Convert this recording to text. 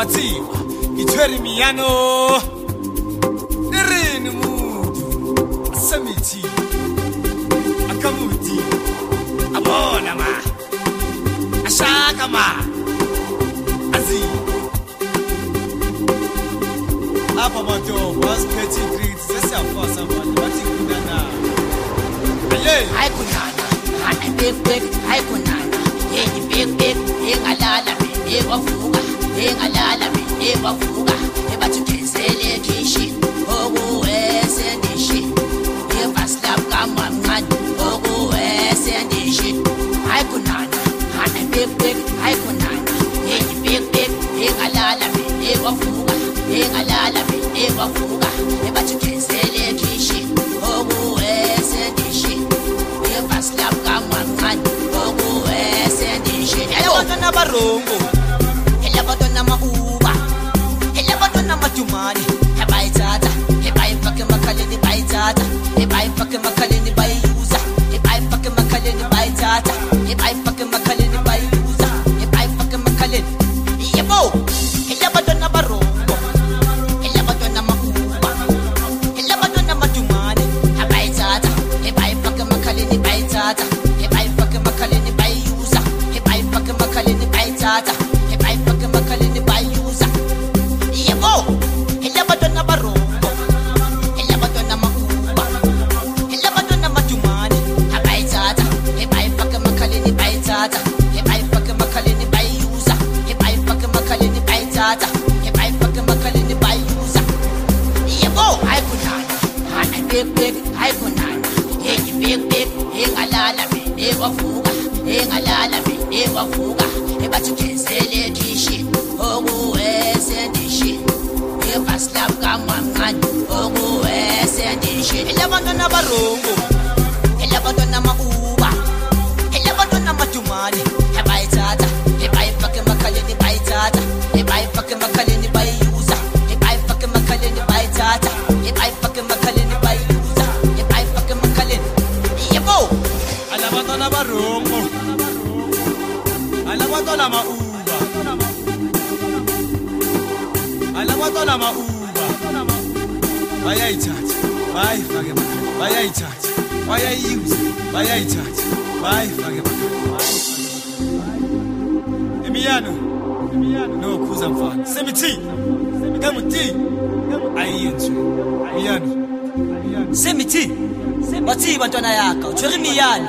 i'm ke tshwere meano e rene modu a sa metsi a ka modi a bona ma a shaka ma a zeba apha madobo aziphethe iigridi sesiyafasa manje bathi kunanana ale hayi kunana hana bek bek hayi kunana. Yengi bek bek yengalala bek bek wavuka mina ekwavuka ebathi ugezele ekhishi okuwesendishi evaslap kamamncane okuwesendishi hayi kunana hana big hayi kunana. Yeyi big big engalala mina ekwavuka engalala mina dumani e bai tata. E bai fucking makale ni buy tata. He buy fucking makale ni bai user. He buy fucking makale ni bai tata. Big hayi kunana yeyi big big engalala mina ekwavuka engalala mina ekwavuka ebathi ugezele ekhishi okuwesendishi evaslap kamamncane okuwesendishi elabantwana barongo elabantwana ma-uba elabantwana madumane ebayithatha ebayifake emakhaleni bayithatha ebayifake emakhaleni bayiyuza alabatwana barungu alabatwana mauba. Alabatwana mauba. Bayayithatha bayayifake bayayithatha bayayiyuza bayayithatha bayayifake imiyano nokhuza mfana. Semithini kamutini ayiyenzwe miyano semithini bathi bantwana yakho utshwere imiyane.